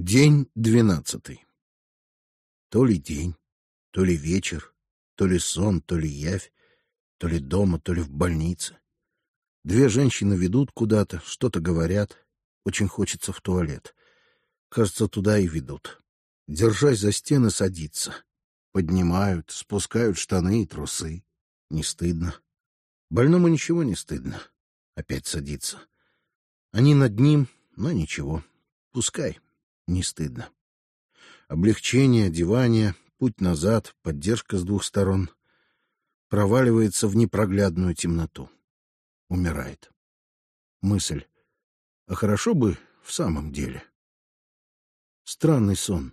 День двенадцатый. То ли день, то ли вечер, то ли сон, то ли явь, то ли дома, то ли в больнице. Две женщины ведут куда-то, что-то говорят. Очень хочется в туалет. Кажется, туда и ведут. Держась за стены, садится. Поднимают, спускают штаны и трусы. Не стыдно. Больному ничего не стыдно. Опять садится. Они над ним, но ничего. Пускай не стыдно. Облегчение, одевание, путь назад, поддержка с двух сторон. Проваливается в непроглядную темноту. Умирает. Мысль. А хорошо бы в самом деле. Странный сон.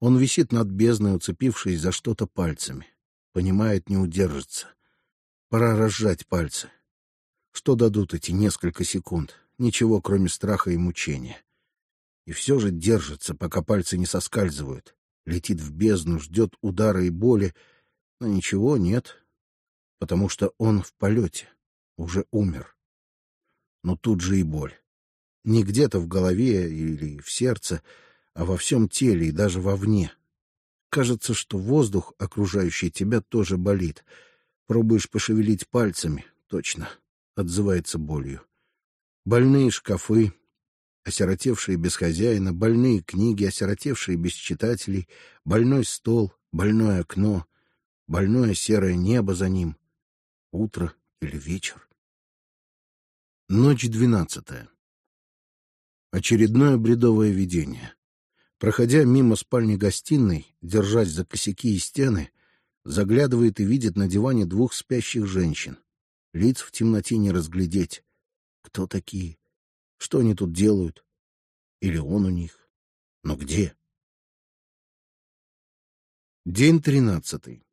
Он висит над бездной, уцепившись за что-то пальцами. Понимает, не удержится. Пора разжать пальцы. Что дадут эти несколько секунд? Ничего, кроме страха и мучения и все же держится, пока пальцы не соскальзывают. Летит в бездну, ждет удара и боли, но ничего нет, потому что он в полете, уже умер. Но тут же и боль. Не где-то в голове или в сердце, а во всем теле и даже вовне. Кажется, что воздух, окружающий тебя, тоже болит. Пробуешь пошевелить пальцами, точно, отзывается болью. Больные шкафы, осиротевшие без хозяина, больные книги, осиротевшие без читателей, больной стол, больное окно, больное серое небо за ним. Утро или вечер. Ночь двенадцатая. Очередное бредовое видение. Проходя мимо спальни-гостиной, держась за косяки и стены, заглядывает и видит на диване двух спящих женщин. Лиц в темноте не разглядеть. Кто такие? Что они тут делают? Или он у них? Но где? День тринадцатый.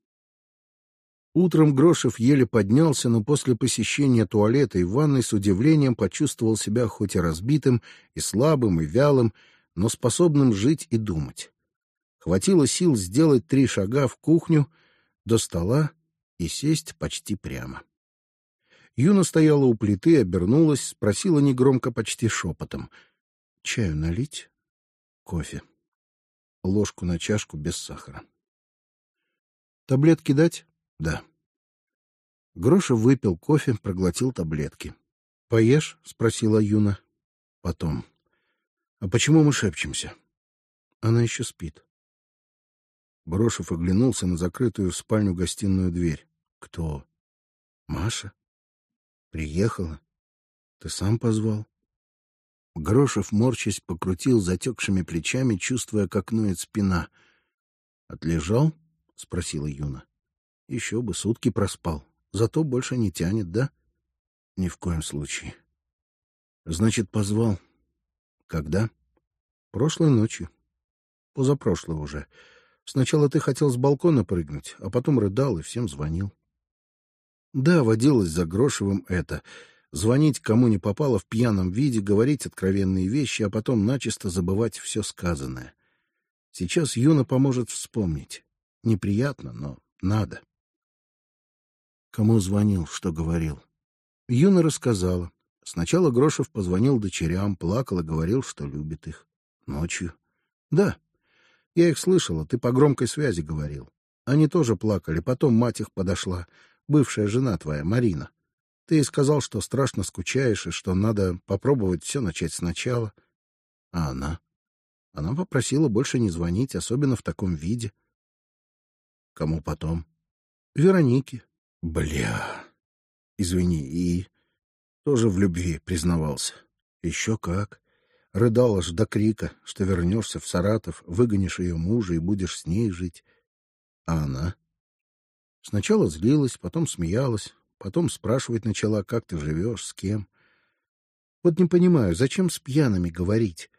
Утром Грошев еле поднялся, но после посещения туалета и ванной с удивлением почувствовал себя хоть и разбитым, и слабым, и вялым, но способным жить и думать. Хватило сил сделать три шага в кухню, до стола и сесть почти прямо. Юна стояла у плиты, обернулась, спросила негромко, почти шепотом. — Чаю налить? — Кофе. Ложку на чашку без сахара. — Таблетки дать? — Да. Гроша выпил кофе, проглотил таблетки. — Поешь? — спросила Юна. — Потом. — А почему мы шепчемся? — Она еще спит. Брошев оглянулся на закрытую в спальню-гостиную дверь. — Кто? — Маша? Приехала. Ты сам позвал. Грошев, морчась, покрутил затекшими плечами, чувствуя, как ноет спина. Отлежал? спросила Юна. Еще бы сутки проспал. Зато больше не тянет, да? Ни в коем случае. Значит, позвал. Когда? Прошлой ночью. Позапрошлой уже. Сначала ты хотел с балкона прыгнуть, а потом рыдал и всем звонил. Да, водилось за Грошевым это — звонить кому не попало в пьяном виде, говорить откровенные вещи, а потом начисто забывать все сказанное. Сейчас Юна поможет вспомнить. Неприятно, но надо. Кому звонил, что говорил? Юна рассказала. Сначала Грошев позвонил дочерям, плакал и говорил, что любит их. Ночью. Да, я их слышала, ты по громкой связи говорил. Они тоже плакали, потом мать их подошла бывшая жена твоя, Марина. Ты сказал, что страшно скучаешь и что надо попробовать все начать сначала. А она? Она попросила больше не звонить, особенно в таком виде. Кому потом? Веронике. Бля. Извини, и тоже в любви признавался. Еще как. Рыдал аж до крика, что вернешься в Саратов, выгонишь ее мужа и будешь с ней жить. А она? Сначала злилась, потом смеялась, потом спрашивать начала, как ты живешь, с кем. Вот не понимаю, зачем с пьяными говорить?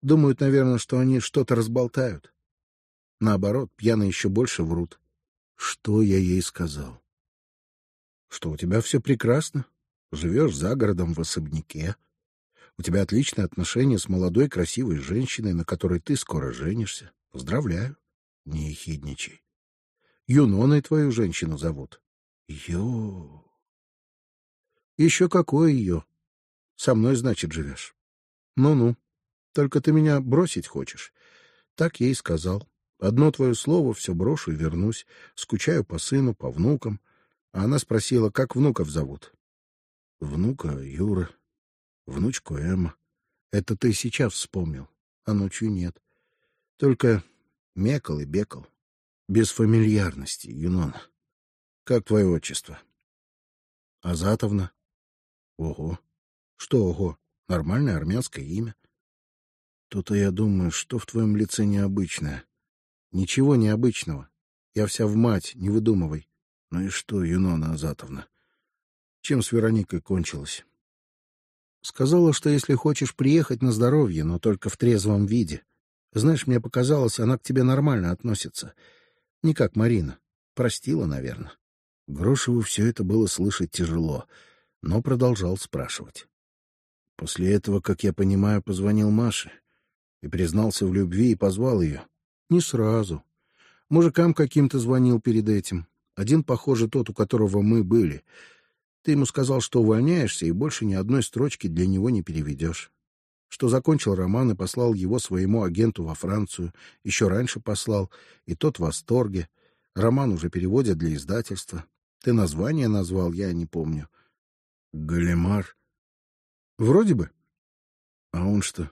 Думают, наверное, что они что-то разболтают. Наоборот, пьяные еще больше врут. Что я ей сказал? Что у тебя все прекрасно. Живешь за городом в особняке. У тебя отличные отношения с молодой красивой женщиной, на которой ты скоро женишься. Поздравляю. Не ехидничай. Юноной твою женщину зовут. Ё. Еще какое ее? Со мной, значит, живешь. Ну-ну. Только ты меня бросить хочешь. Так и сказал. Одно твое слово, все брошу и вернусь. Скучаю по сыну, по внукам. А она спросила, как внуков зовут. Внука Юра, внучку Эмма. Это ты сейчас вспомнил, а ночью нет. Только мекал и бекал. Без фамильярности, Юнона. Как твое отчество? Азатовна. Ого. Что ого? Нормальное армянское имя. То-то я думаю, что в твоем лице необычное. Ничего необычного. Я вся в мать, не выдумывай. Ну и что, Юнона Азатовна? Чем с Вероникой кончилось? Сказала, что если хочешь приехать на здоровье, но только в трезвом виде. Знаешь, мне показалось, она к тебе нормально относится. Не как Марина. Простила, наверное. Грошеву все это было слышать тяжело, но продолжал спрашивать. После этого, как я понимаю, позвонил Маше и признался в любви и позвал ее. Не сразу. Мужикам каким-то звонил перед этим. Один, похоже, тот, у которого мы были. Ты ему сказал, что увольняешься, и больше ни одной строчки для него не переведешь. Что закончил роман и послал его своему агенту во Францию. Еще раньше послал, и тот в восторге. Роман уже переводят для издательства. Ты название назвал, я не помню. Галимар. Вроде бы. А он что,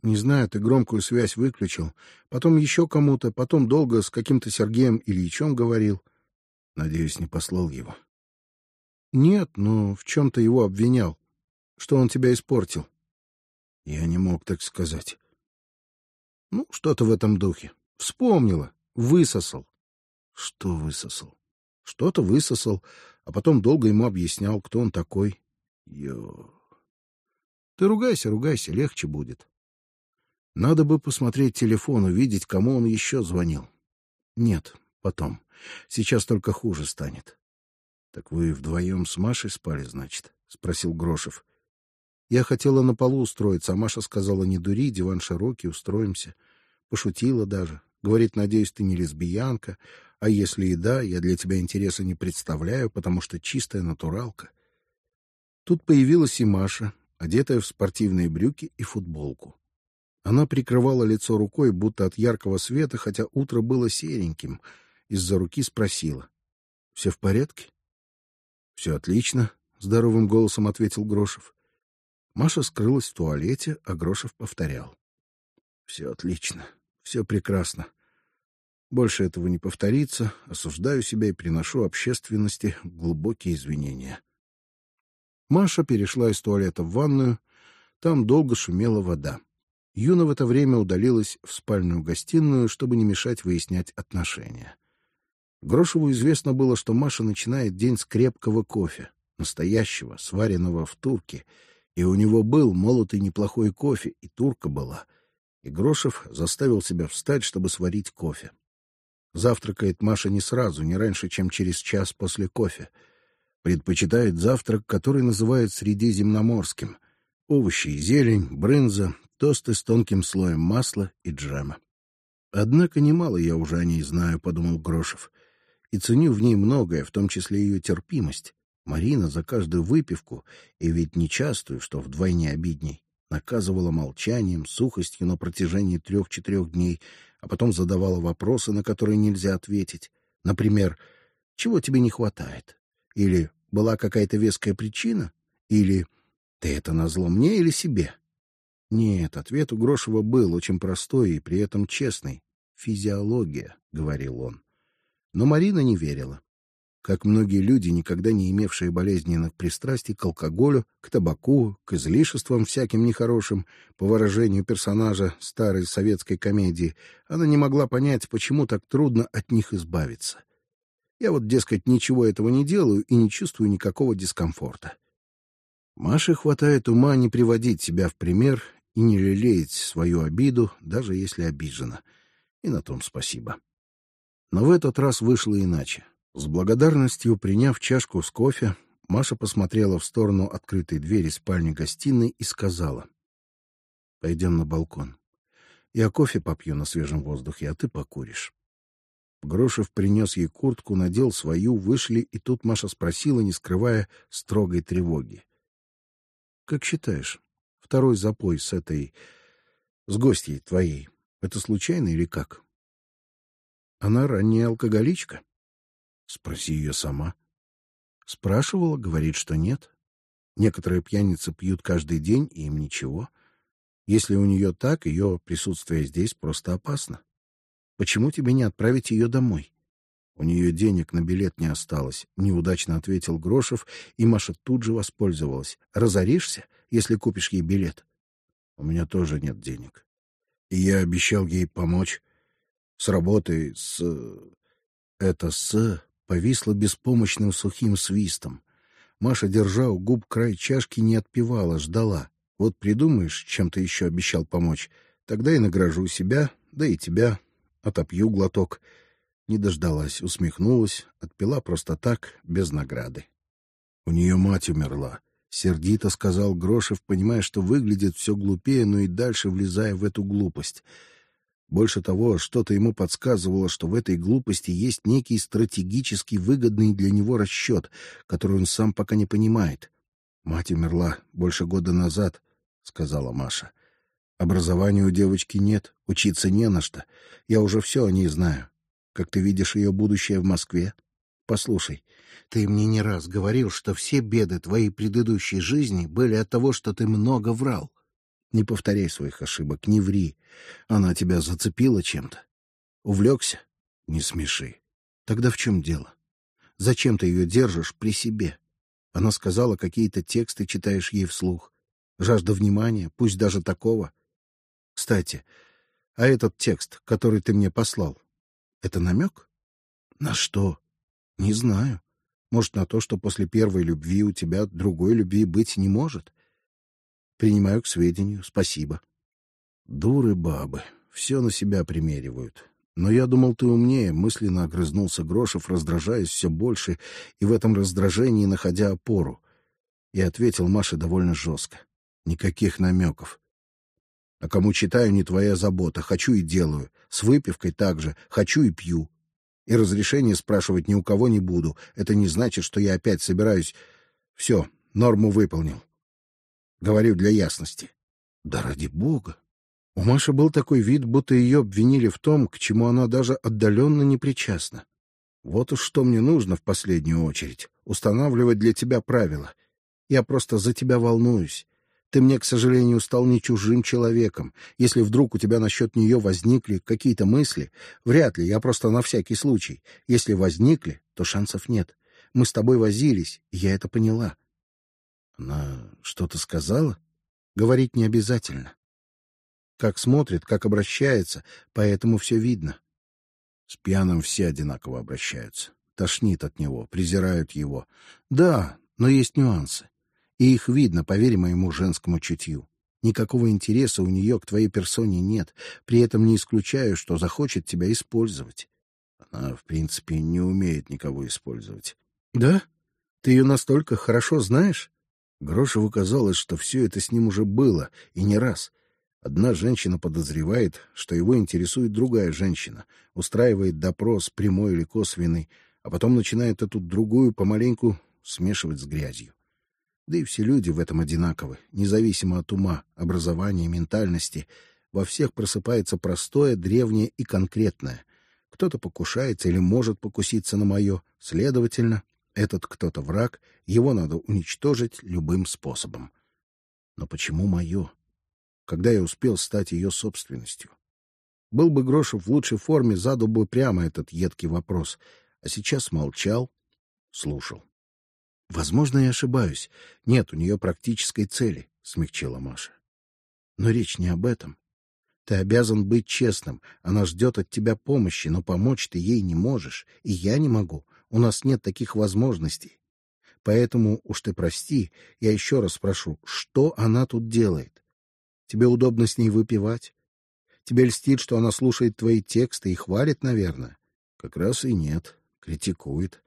не знаю, ты громкую связь выключил. Потом еще кому-то, потом долго с каким-то Сергеем Ильичем говорил. Надеюсь, не послал его. Нет, но в чем-то его обвинял. Что он тебя испортил. Я не мог так сказать. Ну, что-то в этом духе. Вспомнила. Высосал. Что высосал? Что-то высосал, а потом долго ему объяснял, кто он такой. Ё... Ты ругайся, ругайся, легче будет. Надо бы посмотреть телефон, увидеть, кому он еще звонил. Нет, потом. Сейчас только хуже станет. Так вы вдвоем с Машей спали, значит? спросил Грошев. Я хотела на полу устроиться, а Маша сказала: "Не дури, диван широкий, устроимся". Пошутила даже. Говорит: "Надеюсь, ты не лесбиянка, а если и да, я для тебя интереса не представляю, потому что чистая натуралка". Тут появилась и Маша, одетая в спортивные брюки и футболку. Она прикрывала лицо рукой, будто от яркого света, хотя утро было сереньким. Из-за руки спросила: "Все в порядке?" «Все отлично", здоровым голосом ответил Грошев. Маша скрылась в туалете, а Грошев повторял: "Все отлично, все прекрасно. Больше этого не повторится. Осуждаю себя и приношу общественности глубокие извинения". Маша перешла из туалета в ванную. Там долго шумела вода. Юна в это время удалилась в спальную гостиную, чтобы не мешать выяснять отношения. Грошеву известно было, что Маша начинает день с крепкого кофе, настоящего, сваренного в турке, и у него был молотый неплохой кофе, и турка была. И Грошев заставил себя встать, чтобы сварить кофе. Завтракает Маша не сразу, не раньше, чем через час после кофе. Предпочитает завтрак, который называют средиземноморским: овощи и зелень, брынза, тосты с тонким слоем масла и джема. Однако немало я уже о ней знаю, подумал Грошев, и ценю в ней многое, в том числе ее терпимость. Марина за каждую выпивку, и ведь нечастую, что вдвойне обидней, наказывала молчанием, сухостью на протяжении трех-четырех дней, а потом задавала вопросы, на которые нельзя ответить. Например, чего тебе не хватает? Или была какая-то веская причина? Или ты это назло мне или себе? Нет, ответ у Грошева был очень простой и при этом честный. Физиология, говорил он. Но Марина не верила. Как многие люди, никогда не имевшие болезненных пристрастий к алкоголю, к табаку, к излишествам всяким нехорошим, по выражению персонажа старой советской комедии, она не могла понять, почему так трудно от них избавиться. Я вот, дескать, ничего этого не делаю и не чувствую никакого дискомфорта. Маше хватает ума не приводить себя в пример и не лелеять свою обиду, даже если обижена. И на том спасибо. Но в этот раз вышло иначе. С благодарностью приняв чашку с кофе, Маша посмотрела в сторону открытой двери спальни-гостиной и сказала: "Пойдем на балкон. Я кофе попью на свежем воздухе, а ты покуришь". Грошев принес ей куртку, надел свою, вышли, и тут Маша спросила, не скрывая строгой тревоги: "Как считаешь, второй запой с этой с гостьей твоей. Это случайно или как? Она ранняя алкоголичка. Спроси ее сама. Спрашивала, говорит, что нет. Некоторые пьяницы пьют каждый день, и им ничего. Если у нее так, ее присутствие здесь просто опасно. Почему тебе не отправить ее домой? У нее денег на билет не осталось. Неудачно ответил Грошев, и Маша тут же воспользовалась. Разоришься, если купишь ей билет? У меня тоже нет денег. И я обещал ей помочь с работой, с это с повисло беспомощным сухим свистом. Маша, держа у губ край чашки, не отпивала, ждала. Вот придумаешь, чем ты еще обещал помочь, тогда и награжу себя, да и тебя, отопью глоток. Не дождалась, усмехнулась, отпила просто так, без награды. У нее мать умерла. Сердито сказал Грошев, понимая, что выглядит все глупее, но и дальше влезая в эту глупость. Больше того, что-то ему подсказывало, что в этой глупости есть некий стратегически выгодный для него расчет, который он сам пока не понимает. Мать умерла больше года назад, сказала Маша. Образования у девочки нет, учиться не на что. Я уже все о ней знаю. Как ты видишь ее будущее в Москве? Послушай, ты мне не раз говорил, что все беды твоей предыдущей жизни были от того, что ты много врал. Не повторяй своих ошибок, не ври. Она тебя зацепила чем-то. Увлекся? Не смеши. Тогда в чем дело? Зачем ты ее держишь при себе? Она сказала, какие-то тексты читаешь ей вслух. Жажда внимания, пусть даже такого. Кстати, а этот текст, который ты мне послал, это намек? На что? Не знаю. Может, на то, что после первой любви у тебя другой любви быть не может. Принимаю к сведению, спасибо. Дуры бабы, все на себя примеривают. Но я думал, ты умнее. Мысленно огрызнулся Грошев, раздражаясь все больше и в этом раздражении находя опору. И ответил Маше довольно жестко: никаких намеков. А кому читаю, не твоя забота. Хочу и делаю. С выпивкой также. Хочу и пью. И разрешения спрашивать ни у кого не буду. Это не значит, что я опять собираюсь. Все, норму выполнил. Говорю для ясности. Да ради бога! У Маши был такой вид, будто ее обвинили в том, к чему она даже отдаленно не причастна. Вот уж что мне нужно в последнюю очередь — устанавливать для тебя правила. Я просто за тебя волнуюсь. Ты мне, к сожалению, стал не чужим человеком. Если вдруг у тебя насчет нее возникли какие-то мысли, вряд ли, я просто на всякий случай. Если возникли, то шансов нет. Мы с тобой возились, я это поняла. Она что-то сказала? Говорить не обязательно. Как смотрит, как обращается, поэтому все видно. С пьяным все одинаково обращаются. Тошнит от него, презирают его. Да, но есть нюансы. И их видно, поверь моему женскому чутью. Никакого интереса у нее к твоей персоне нет. При этом не исключаю, что захочет тебя использовать. Она, в принципе, не умеет никого использовать. Да? Ты ее настолько хорошо знаешь? Грошеву казалось, что все это с ним уже было, и не раз. Одна женщина подозревает, что его интересует другая женщина, устраивает допрос, прямой или косвенный, а потом начинает эту другую помаленьку смешивать с грязью. Да и все люди в этом одинаковы, независимо от ума, образования, ментальности. Во всех просыпается простое, древнее и конкретное. Кто-то покушается или может покуситься на мое, следовательно, этот кто-то враг, его надо уничтожить любым способом. Но почему мое? Когда я успел стать ее собственностью? Был бы Грошев в лучшей форме, задал бы прямо этот едкий вопрос, а сейчас молчал, слушал. Возможно, я ошибаюсь. Нет у нее практической цели, смягчила Маша. Но речь не об этом. Ты обязан быть честным. Она ждет от тебя помощи, но помочь ты ей не можешь, и я не могу. У нас нет таких возможностей. Поэтому уж ты прости, я еще раз спрошу, что она тут делает? Тебе удобно с ней выпивать? Тебе льстит, что она слушает твои тексты и хвалит, наверное? Как раз и нет, критикует.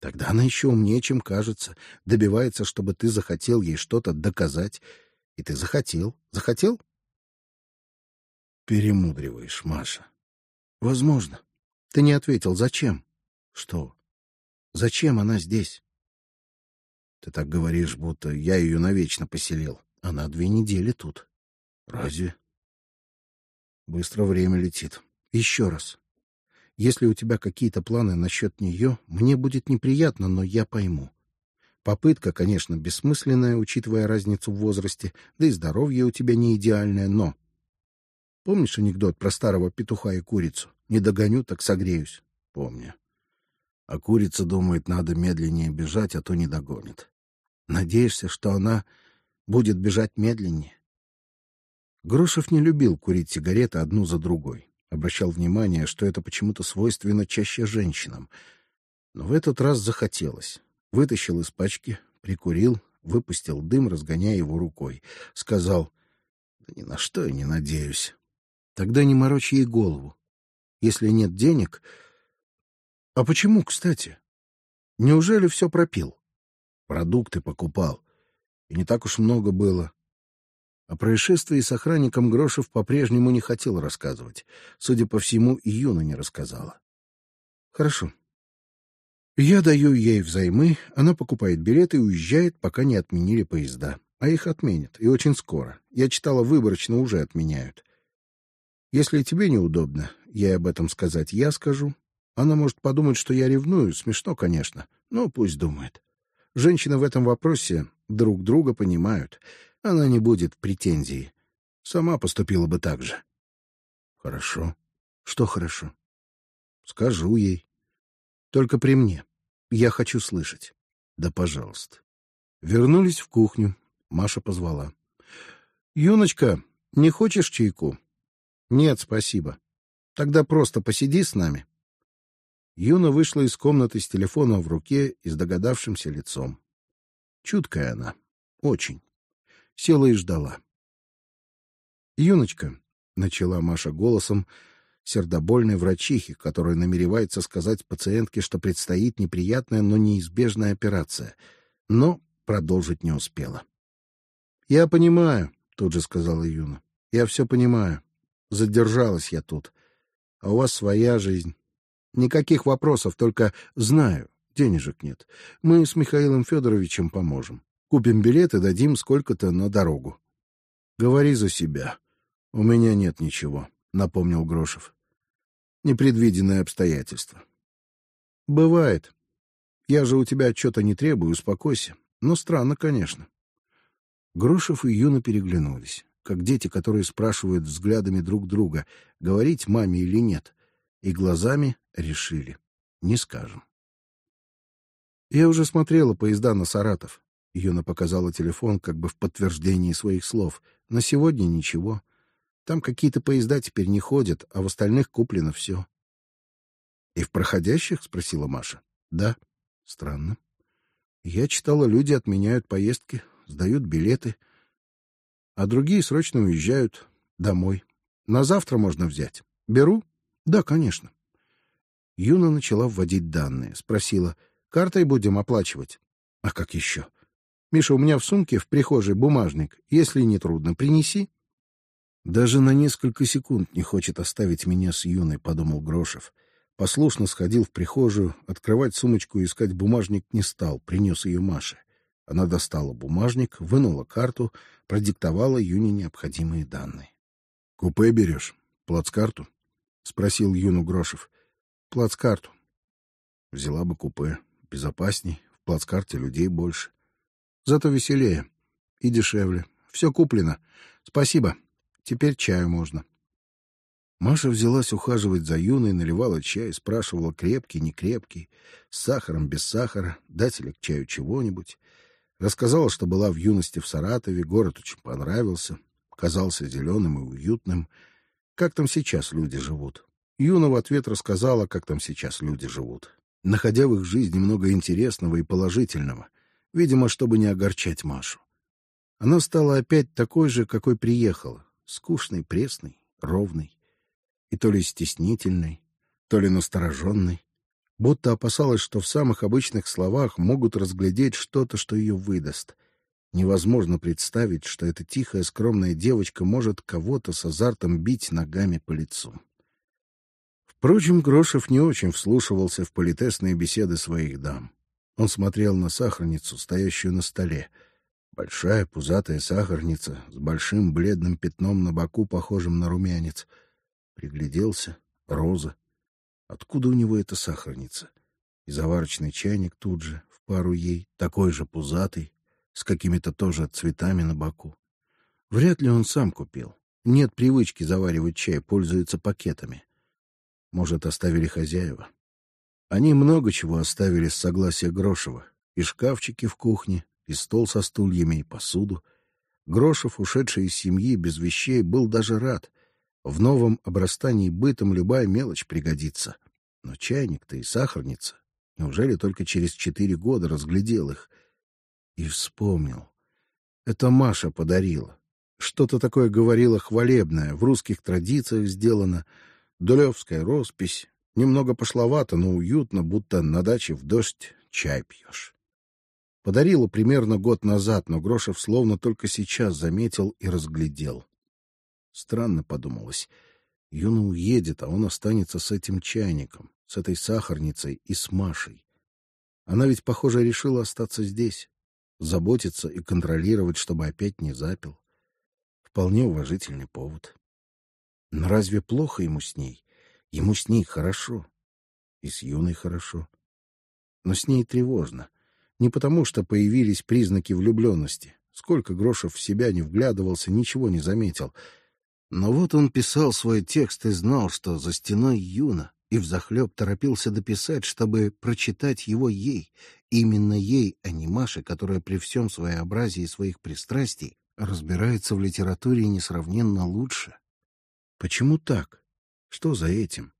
Тогда она еще умнее, чем кажется, добивается, чтобы ты захотел ей что-то доказать, и ты захотел, захотел? Перемудриваешь, Маша. Возможно. Ты не ответил, зачем? Что? Зачем она здесь? Ты так говоришь, будто я ее навечно поселил. Она две недели тут. Разве? Быстро время летит. Еще раз. Если у тебя какие-то планы насчет нее, мне будет неприятно, но я пойму. Попытка, конечно, бессмысленная, учитывая разницу в возрасте, да и здоровье у тебя не идеальное, но... Помнишь анекдот про старого петуха и курицу? Не догоню, так согреюсь. Помню. А курица думает, надо медленнее бежать, а то не догонит. Надеешься, что она будет бежать медленнее? Грошев не любил курить сигареты одну за другой. Обращал внимание, что это почему-то свойственно чаще женщинам. Но в этот раз захотелось. Вытащил из пачки, прикурил, выпустил дым, разгоняя его рукой. Сказал, да ни на что я не надеюсь. Тогда не морочь ей голову. Если нет денег, а почему, кстати? Неужели все пропил? Продукты покупал. И не так уж много было. О происшествии с охранником Грошев по-прежнему не хотел рассказывать. Судя по всему, и Юна не рассказала. Хорошо. Я даю ей взаймы, она покупает билеты и уезжает, пока не отменили поезда. А их отменят, и очень скоро. Я читала, выборочно уже отменяют. Если тебе неудобно ей об этом сказать, я скажу. Она может подумать, что я ревную, смешно, конечно, но пусть думает. Женщины в этом вопросе друг друга понимают. Она не будет претензий. Сама поступила бы так же. Хорошо. Что хорошо? Скажу ей. Только при мне. Я хочу слышать. Да, пожалуйста. Вернулись в кухню. Маша позвала. Юночка, не хочешь чайку? Нет, спасибо. Тогда просто посиди с нами. Юна вышла из комнаты с телефоном в руке и с догадавшимся лицом. Чуткая она, очень. Села и ждала. Юночка, начала Маша голосом сердобольной врачихи, которая намеревается сказать пациентке, что предстоит неприятная, но неизбежная операция, но продолжить не успела. Я понимаю, тут же сказала Юна. Я все понимаю. Задержалась я тут, а у вас своя жизнь. Никаких вопросов, только знаю, денежек нет. Мы с Михаилом Федоровичем поможем. Купим билеты, дадим сколько-то на дорогу. Говори за себя. У меня нет ничего, напомнил Грошев. Непредвиденные обстоятельства. Бывает. Я же у тебя отчета не требую, успокойся. Но странно, конечно. Грошев и Юна переглянулись, как дети, которые спрашивают взглядами друг друга, говорить маме или нет и глазами решили: не скажем. Я уже смотрела поезда на Саратов. Юна показала телефон, как бы в подтверждении своих слов. На сегодня ничего. Там какие-то поезда теперь не ходят, а в остальных куплено все. И в проходящих, спросила Маша. Да. Странно. Я читала, люди отменяют поездки, сдают билеты, а другие срочно уезжают домой. На завтра можно взять. Беру. Да, конечно. Юна начала вводить данные, спросила: "Картой будем оплачивать?" "А как еще? Миша, у меня в сумке в прихожей бумажник. Если не трудно, принеси". Даже на несколько секунд не хочет оставить меня с Юной, подумал Грошев. Послушно сходил в прихожую, открывать сумочку и искать бумажник не стал, принес ее Маше. Она достала бумажник, вынула карту, продиктовала Юне необходимые данные. Купе берешь, плацкарту спросил Юну Грошев. Плацкарту. Взяла бы купе, безопасней, в плацкарте людей больше. Зато веселее и дешевле. Все куплено. Спасибо. Теперь чаю можно. Маша взялась ухаживать за Юной, наливала чай, спрашивала крепкий, не крепкий, с сахаром, без сахара, дать ли к чаю чего-нибудь. Рассказала, что была в юности в Саратове, город очень понравился, казался зеленым и уютным, как там сейчас люди живут. Юна в ответ рассказала, как там сейчас люди живут, находя в их жизни много интересного и положительного, видимо, чтобы не огорчать Машу. Она стала опять такой же, какой приехала, скучной, пресной, ровной, и то ли стеснительной, то ли настороженной, будто опасалась, что в самых обычных словах могут разглядеть что-то, что ее выдаст — Невозможно представить, что эта тихая, скромная девочка может кого-то с азартом бить ногами по лицу. Впрочем, Грошев не очень вслушивался в политесные беседы своих дам. Он смотрел на сахарницу, стоящую на столе. Большая пузатая сахарница с большим бледным пятном на боку, похожим на румянец. Пригляделся. Роза. Откуда у него эта сахарница? И заварочный чайник тут же, в пару ей, такой же пузатый, с какими-то тоже цветами на боку. Вряд ли он сам купил. Нет привычки заваривать чай, пользуется пакетами. Может, оставили хозяева. Они много чего оставили с согласия Грошева. И шкафчики в кухне, и стол со стульями, и посуду. Грошев, ушедший из семьи без вещей, был даже рад. В новом обрастании бытом любая мелочь пригодится. Но чайник-то и сахарница. Неужели только через четыре года разглядел их? И вспомнил. Это Маша подарила. Что-то такое говорила хвалебное, в русских традициях сделано. Дулевская роспись. Немного пошловато, но уютно, будто на даче в дождь чай пьешь. Подарила примерно год назад, но Грошев словно только сейчас заметил и разглядел. Странно подумалось. Юна уедет, а он останется с этим чайником, с этой сахарницей и с Машей. Она ведь, похоже, решила остаться здесь, заботиться и контролировать, чтобы опять не запил. Вполне уважительный повод. Но разве плохо ему с ней? Ему с ней хорошо. И с Юной хорошо. Но с ней тревожно. Не потому, что появились признаки влюбленности. Сколько Грошев в себя не вглядывался, ничего не заметил. Но вот он писал свой текст и знал, что за стеной Юна, и взахлеб торопился дописать, чтобы прочитать его ей, именно ей, а не Маше, которая при всем своеобразии своих пристрастий разбирается в литературе несравненно лучше. Почему так? Что за этим?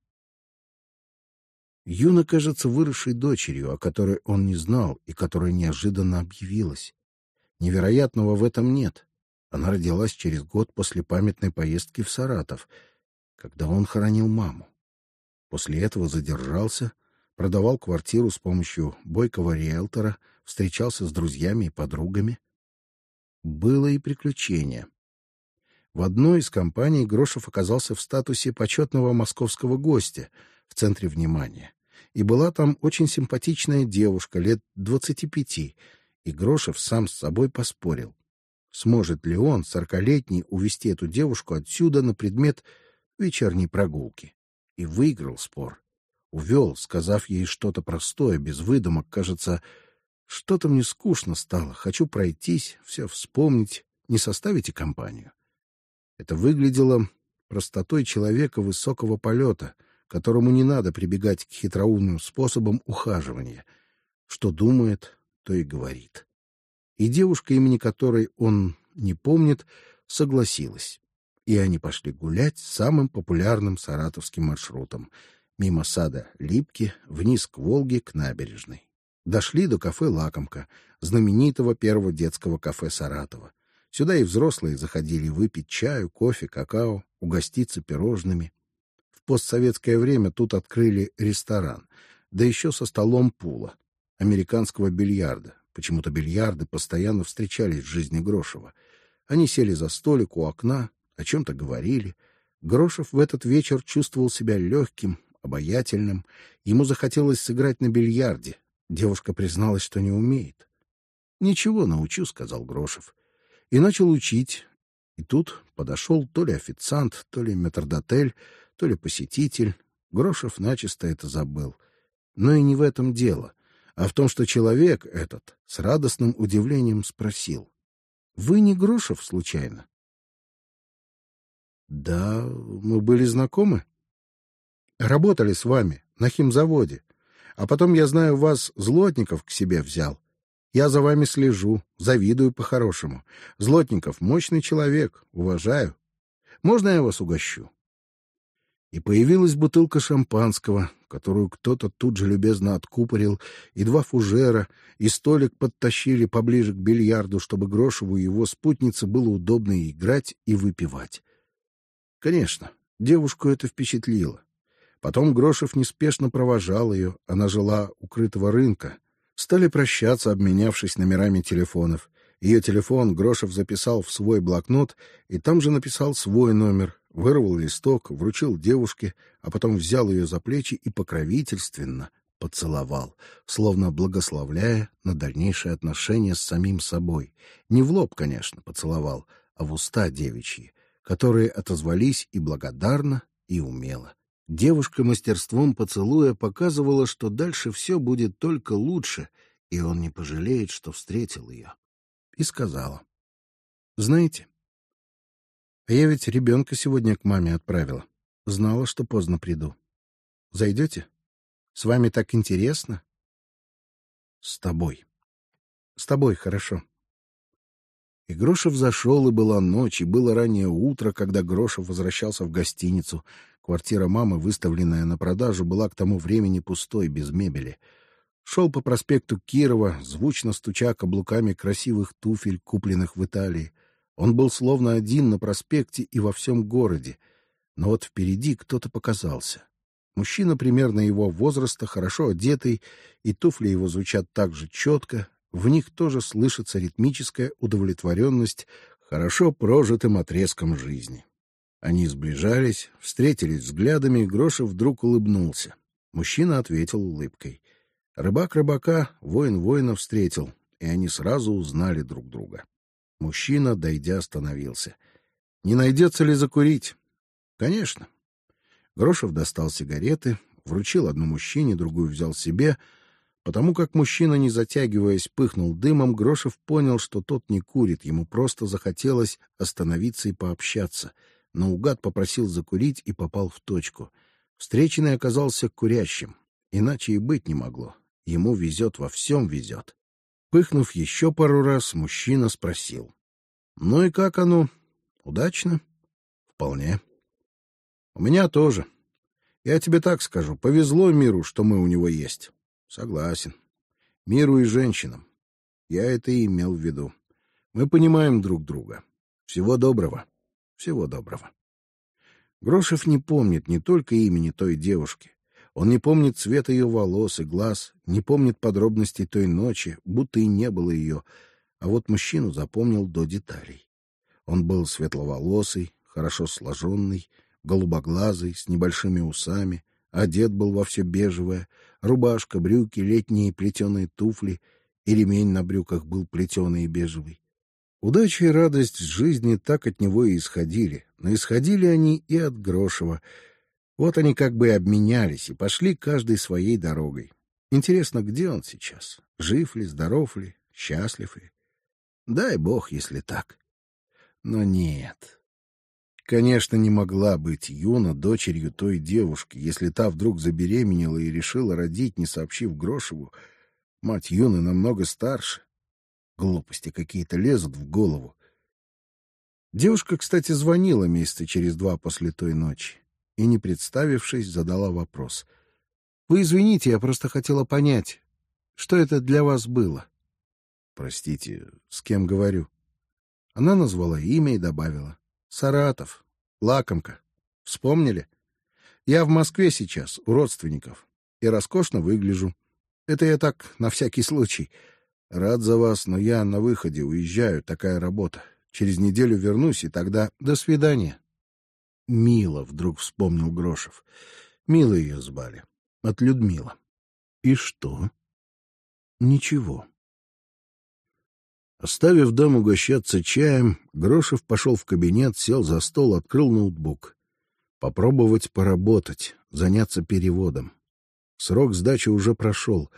Юна кажется выросшей дочерью, о которой он не знал и которая неожиданно объявилась. Невероятного в этом нет. Она родилась через год после памятной поездки в Саратов, когда он хоронил маму. После этого задержался, продавал квартиру с помощью бойкого риэлтора, встречался с друзьями и подругами. Было и приключение. В одной из компаний Грошев оказался в статусе почетного московского гостя в центре внимания и была там очень симпатичная девушка лет двадцати пяти, и Грошев сам с собой поспорил, сможет ли он, сорокалетний, увести эту девушку отсюда на предмет вечерней прогулки, и выиграл спор. Увел, сказав ей что-то простое, без выдумок, кажется, что-то мне скучно стало, хочу пройтись, все вспомнить, не составите компанию. Это выглядело простотой человека высокого полета — которому не надо прибегать к хитроумным способам ухаживания. Что думает, то и говорит. И девушка, имени которой он не помнит, согласилась. И они пошли гулять самым популярным саратовским маршрутом мимо сада Липки вниз к Волге к набережной. Дошли до кафе Лакомка, знаменитого первого детского кафе Саратова. Сюда и взрослые заходили выпить чаю, кофе, какао, угоститься пирожными постсоветское время тут открыли ресторан, да еще со столом пула, американского бильярда. Почему-то бильярды постоянно встречались в жизни Грошева. Они сели за столик у окна, о чем-то говорили. Грошев в этот вечер чувствовал себя легким, обаятельным. Ему захотелось сыграть на бильярде. Девушка призналась, что не умеет. Ничего, научу, сказал Грошев, и начал учить. И тут подошел то ли официант, то ли метрдотель то ли посетитель. Грошев начисто это забыл. Но и не в этом дело, а в том, что человек этот с радостным удивлением спросил: "Вы не Грошев случайно?" "Да, мы были знакомы. Работали с вами на химзаводе. А потом я знаю вас, Злотников к себе взял. Я за вами слежу, завидую по-хорошему. Злотников мощный человек, уважаю. Можно я вас угощу?" и появилась бутылка шампанского, которую кто-то тут же любезно откупорил, и два фужера, и столик подтащили поближе к бильярду, чтобы Грошеву и его спутнице было удобно играть и выпивать. Конечно, девушку это впечатлило. Потом Грошев неспешно провожал ее, она жила у крытого рынка. Стали прощаться, обменявшись номерами телефонов. Ее телефон Грошев записал в свой блокнот и там же написал свой номер, вырвал листок, вручил девушке, а потом взял ее за плечи и покровительственно, поцеловал, словно благословляя на дальнейшие отношения с самим собой. Не в лоб, конечно, поцеловал, а в уста девичьи, которые отозвались и благодарно, и умело. Девушка мастерством поцелуя показывала, что дальше все будет только лучше, и он не пожалеет, что встретил ее. И сказала: "Знаете, я ведь ребенка сегодня к маме отправила. Знала, что поздно приду. Зайдете? С вами так интересно. С тобой. С тобой хорошо. И Грошев зашел, и была ночь, и было раннее утро, когда Грошев возвращался в гостиницу. Квартира мамы, выставленная на продажу, была к тому времени пустой, без мебели. Шел по проспекту Кирова, звучно стуча каблуками красивых туфель, купленных в Италии. Он был словно один на проспекте и во всем городе. Но вот впереди кто-то показался. Мужчина примерно его возраста, хорошо одетый, и туфли его звучат так же четко. В них тоже слышится ритмическая удовлетворенность хорошо прожитым отрезком жизни. Они сближались, встретились взглядами, и Грошев вдруг улыбнулся. Мужчина ответил улыбкой. Рыбак рыбака, воин воина встретил, и они сразу узнали друг друга. Мужчина, дойдя, остановился. Не найдется ли закурить? Конечно. Грошев достал сигареты, вручил одну мужчине, другую взял себе. Потому как мужчина, не затягиваясь, пыхнул дымом, Грошев понял, что тот не курит, ему просто захотелось остановиться и пообщаться. Но угад попросил закурить и попал в точку. Встреченный оказался курящим, иначе и быть не могло. Ему везет во всем везет. Пыхнув еще пару раз, мужчина спросил: "Ну и как оно? Удачно?" "Вполне. У меня тоже. Я тебе так скажу: повезло миру, что мы у него есть. Согласен. Миру и женщинам. Я это и имел в виду. Мы понимаем друг друга. Всего доброго. Всего доброго." Грошев не помнит не только имени той девушки, он не помнит цвета ее волос и глаз, не помнит подробностей той ночи, будто и не было ее, а вот мужчину запомнил до деталей. Он был светловолосый, хорошо сложенный, голубоглазый, с небольшими усами, одет был во все бежевое, рубашка, брюки, летние плетеные туфли, и ремень на брюках был плетеный и бежевый. Удача и радость жизни так от него и исходили, но исходили они и от Грошева — вот они как бы обменялись и пошли каждой своей дорогой. Интересно, где он сейчас? Жив ли, здоров ли, счастлив ли? Дай бог, если так. Но нет. Конечно, не могла быть Юна дочерью той девушки, если та вдруг забеременела и решила родить, не сообщив Грошеву. Мать Юны намного старше. Глупости какие-то лезут в голову. Девушка, кстати, звонила месяца через два после той ночи и, не представившись, задала вопрос. Вы извините, я просто хотела понять, что это для вас было. Простите, с кем говорю? Она назвала имя и добавила: Саратов, лакомка. Вспомнили? Я в Москве сейчас у родственников и роскошно выгляжу. Это я так на всякий случай. Рад за вас, но я на выходе уезжаю, такая работа. Через неделю вернусь и тогда до свидания. Мила, вдруг вспомнил Грошев. Мила ее звали. От Людмила. И что? Ничего. Оставив дам угощаться чаем, Грошев пошел в кабинет, сел за стол, открыл ноутбук. Попробовать поработать, заняться переводом. Срок сдачи уже прошел,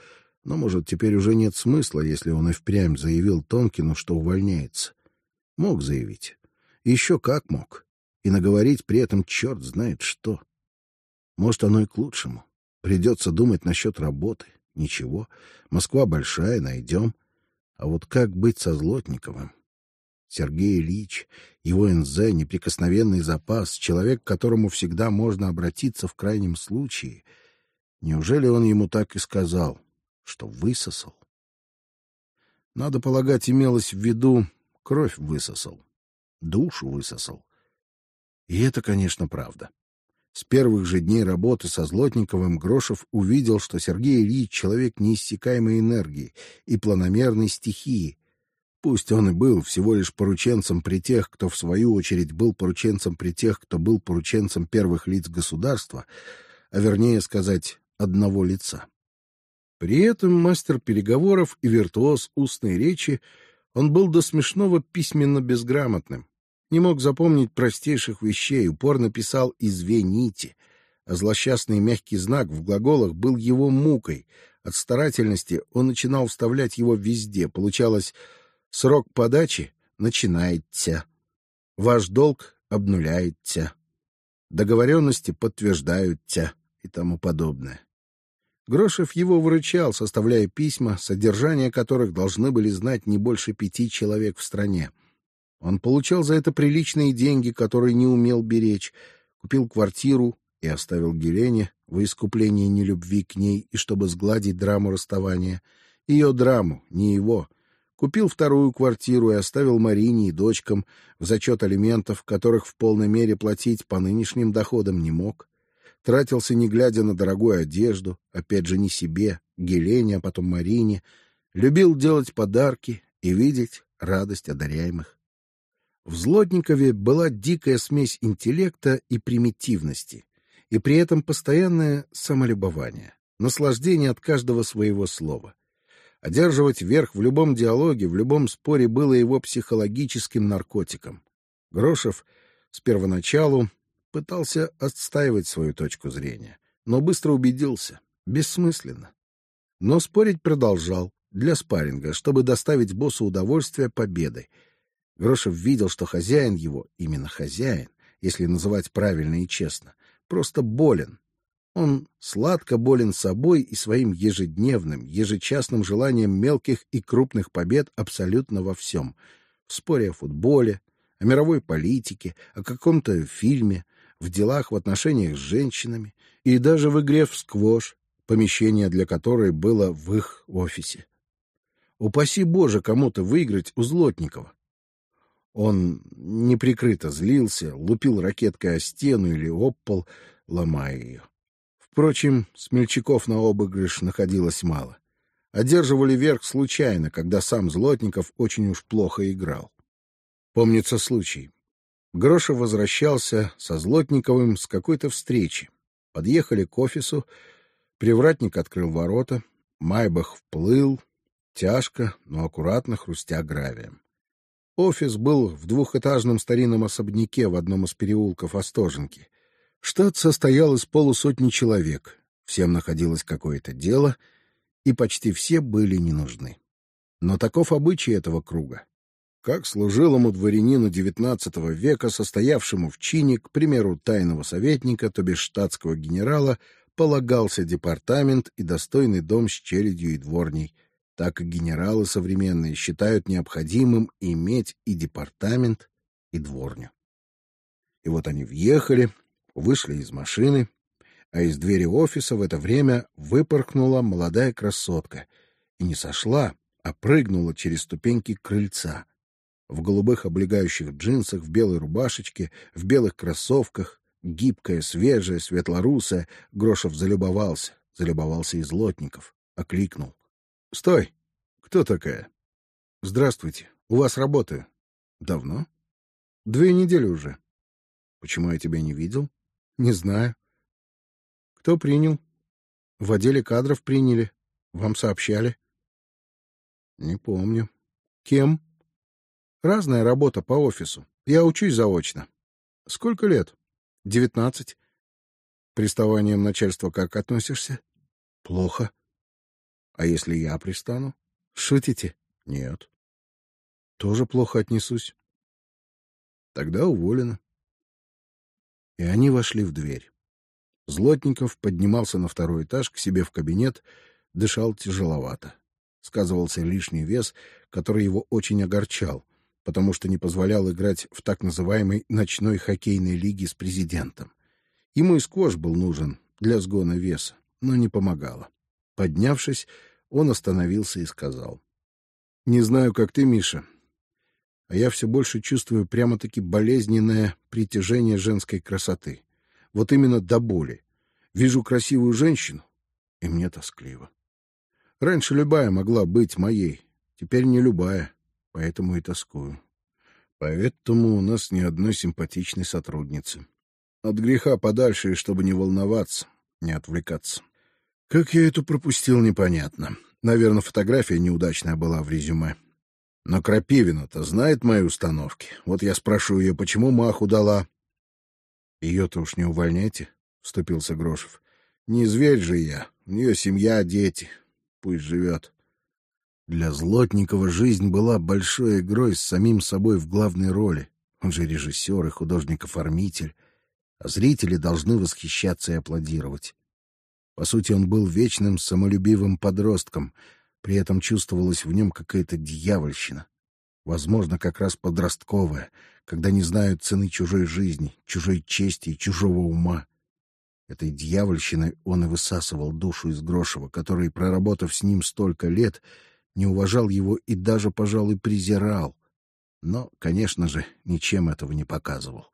но, может, теперь уже нет смысла, если он и впрямь заявил Тонкину, что увольняется. Мог заявить. Еще как мог и наговорить при этом черт знает что. Может, оно и к лучшему. Придется думать насчет работы. Ничего, Москва большая, найдем. А вот как быть со Злотниковым? Сергей Ильич, его НЗ, неприкосновенный запас, человек, к которому всегда можно обратиться в крайнем случае. Неужели он ему так и сказал, что высосал? Надо полагать, имелось в виду кровь высосал, душу высосал. И это, конечно, правда. С первых же дней работы со Злотниковым Грошев увидел, что Сергей Ильич человек неиссякаемой энергии и планомерной стихии. Пусть он и был всего лишь порученцем при тех, кто в свою очередь был порученцем при тех, кто был порученцем первых лиц государства, а вернее сказать, одного лица. При этом мастер переговоров и виртуоз устной речи, он был до смешного письменно безграмотным. Не мог запомнить простейших вещей, упорно писал «извините», а злосчастный мягкий знак в глаголах был его мукой. От старательности он начинал вставлять его везде. Получалось «срок подачи начинается», «ваш долг обнуляется», «договоренности подтверждаются» и тому подобное. Грошев его выручал, составляя письма, содержание которых должны были знать не больше пяти человек в стране. Он получал за это приличные деньги, которые не умел беречь, купил квартиру и оставил Гелене во искупление нелюбви к ней и чтобы сгладить драму расставания. Ее драму, не его. Купил вторую квартиру и оставил Марине и дочкам в зачет алиментов, которых в полной мере платить по нынешним доходам не мог тратился не глядя на дорогую одежду, опять же не себе, Гелене, а потом Марине, любил делать подарки и видеть радость одаряемых. В Злотникове была дикая смесь интеллекта и примитивности, и при этом постоянное самолюбование, наслаждение от каждого своего слова. Одерживать верх в любом диалоге, в любом споре было его психологическим наркотиком. Грошев с первоначалу пытался отстаивать свою точку зрения, но быстро убедился — бессмысленно. Но спорить продолжал, для спарринга, чтобы доставить боссу удовольствие победой. Грошев видел, что хозяин его, именно хозяин, если называть правильно и честно, просто болен. Он сладко болен собой и своим ежедневным, ежечасным желанием мелких и крупных побед абсолютно во всем. В споре о футболе, о мировой политике, о каком-то фильме, в делах в отношениях с женщинами и даже в игре в сквош, помещение для которой было в их офисе. Упаси Боже кому-то выиграть у Злотникова. Он неприкрыто злился, лупил ракеткой о стену или об пол, ломая ее. Впрочем, смельчаков на обыгрыш находилось мало. Одерживали верх случайно, когда сам Злотников очень уж плохо играл. Помнится случай. Грошев возвращался со Злотниковым с какой-то встречи. Подъехали к офису, привратник открыл ворота, Майбах вплыл, тяжко, но аккуратно хрустя гравием. Офис был в двухэтажном старинном особняке в одном из переулков Остоженки. Штат состоял из полусотни человек, всем находилось какое-то дело, и почти все были не нужны. Но таков обычай этого круга как служилому дворянину XIX века, состоявшему в чине, к примеру, тайного советника, то бишь штатского генерала, полагался департамент и достойный дом с челядью и дворней. Так и генералы современные считают необходимым иметь и департамент, и дворню. И вот они въехали, вышли из машины, а из двери офиса в это время выпорхнула молодая красотка и не сошла, а прыгнула через ступеньки крыльца в голубых облегающих джинсах, в белой рубашечке, в белых кроссовках, гибкая, свежая, светлорусая, Грошев залюбовался, залюбовался из лотников, окликнул. — Стой! Кто такая? — Здравствуйте. У вас работаю. — Давно? — Две недели уже. — Почему я тебя не видел? — Не знаю. — Кто принял? — В отделе кадров приняли. Вам сообщали? — Не помню. — Кем? — Разная работа по офису. Я учусь заочно. Сколько лет? Девятнадцать. Приставанием начальства как относишься? Плохо. А если я пристану? Шутите? Нет. Тоже плохо отнесусь. Тогда уволено. И они вошли в дверь. Злотников поднимался на второй этаж к себе в кабинет, дышал тяжеловато. Сказывался лишний вес, который его очень огорчал потому что не позволял играть в так называемой ночной хоккейной лиге с президентом. Ему и сквош был нужен для сгона веса, но не помогало. Поднявшись, он остановился и сказал: "Не знаю, как ты, Миша, а я все больше чувствую прямо-таки болезненное притяжение женской красоты. Вот именно до боли. Вижу красивую женщину, и мне тоскливо. Раньше любая могла быть моей, теперь не любая поэтому и тоскую. Поэтому у нас ни одной симпатичной сотрудницы. От греха подальше, чтобы не волноваться, не отвлекаться. Как я эту пропустил, непонятно. Наверное, фотография неудачная была в резюме. Но Крапивина-то знает мои установки. Вот я спрошу ее, почему маху дала. Ее-то уж не увольняйте, — вступился Грошев. Не зверь же я. У нее семья, дети. Пусть живет. Для Злотникова жизнь была большой игрой с самим собой в главной роли. Он же режиссер и художник-оформитель. А зрители должны восхищаться и аплодировать. По сути, он был вечным самолюбивым подростком, при этом чувствовалась в нем какая-то дьявольщина. Возможно, как раз подростковая, когда не знают цены чужой жизни, чужой чести и чужого ума. Этой дьявольщиной он и высасывал душу из Грошева, который, проработав с ним столько лет, не уважал его и даже, пожалуй, презирал. Но, конечно же, ничем этого не показывал.